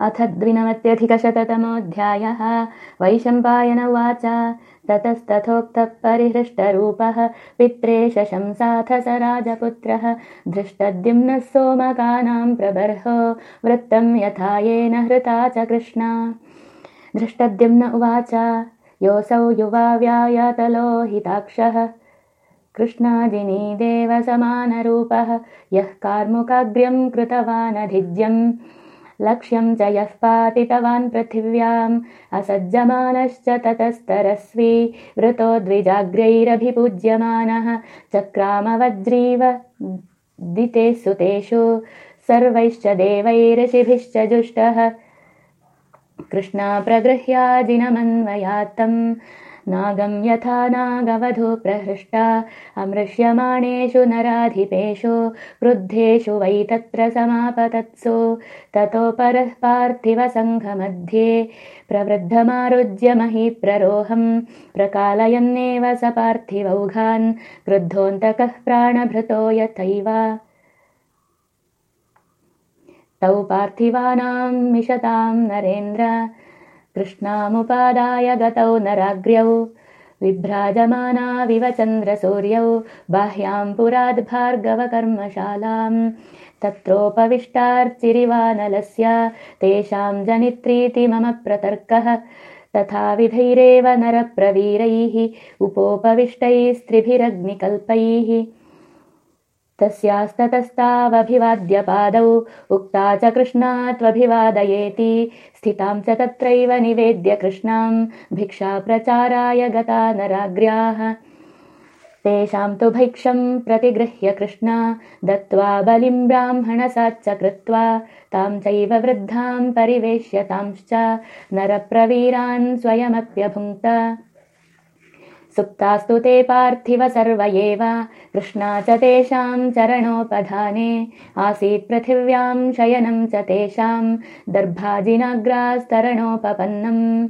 अथ द्विनवत्यधिकशततमोऽध्यायः। वैशम्पायन उवाच ततस्तथोक्तः परिहृष्टरूपः पित्रे शशंसाथ स राजपुत्रः धृष्टद्युम्नः सोमकानाम् प्रबर्हो। वृत्तम् यथा येन हृता च कृष्णा। धृष्टद्युम्न उवाच। योऽसौ युवा व्यायतलोहिताक्षः। कृष्णाजिनी देवसमानरूपः। यः कार्मुकाग्र्यम् कृतवानधिज्यम् लक्ष्यं च यः पातितवान् पृथिव्याम् असज्जमानश्च ततस्तरस्वी वृतो द्विजाग्र्यैरभिपूज्यमानः चक्रामवज्रीव दिते सुतेषु सर्वैश्च देवैरषिभिश्च जुष्टः। कृष्णा प्रगृह्याजिनमन्वयात्तम् नागं यथा नागवधू प्रहृष्टा अमृष्यमाणेषु नराधिपेषु क्रुद्धेषु वै तत्र समापतत्सु ततो परः पार्थिवसङ्घमध्ये प्रवृद्धमारुज्य मही प्ररोहम् प्रकालयन्नेव स पार्थिवौघान् क्रुद्धोऽन्तकः प्राणभृतो यथैव। तौ पार्थिवानां मिषतां नरेन्द्र कृष्णामुपादाय गतौ नराग्र्यौ विभ्राजमानाविव चन्द्रसूर्यौ बाह्याम् पुराद्भार्गवकर्मशालाम् तत्रोपविष्टार्चिरिवानलस्य तेषाम् जनित्रीति मम प्रतर्कः। तथा विधैरेव नरप्रवीरैः उपोपविष्टैस्त्रिभिरग्निकल्पैः तस्यास्ततस्तावभिवाद्यपादौ। उक्ता च कृष्णा त्वभिवादयेति। स्थितां च तत्रैव निवेद्य कृष्णाम् भिक्षाप्रचाराय गता नराग्र्याः तेषां तु भैक्षम् प्रतिगृह्य कृष्णा। दत्त्वा बलिम् ब्राह्मणसाच्च कृत्वा। तां चैव वृद्धाम् परिवेश्यतांश्च नरप्रवीरान् स्वयमप्यभुङ्क्त सुप्तास्तु ते पार्थिव सर्व एव। कृष्णा च तेषाम् चरणोपधाने। आसीत् पृथिव्याम् शयनम् च तेषाम् दर्भाजिनाग्रास्तरणोपपन्नम्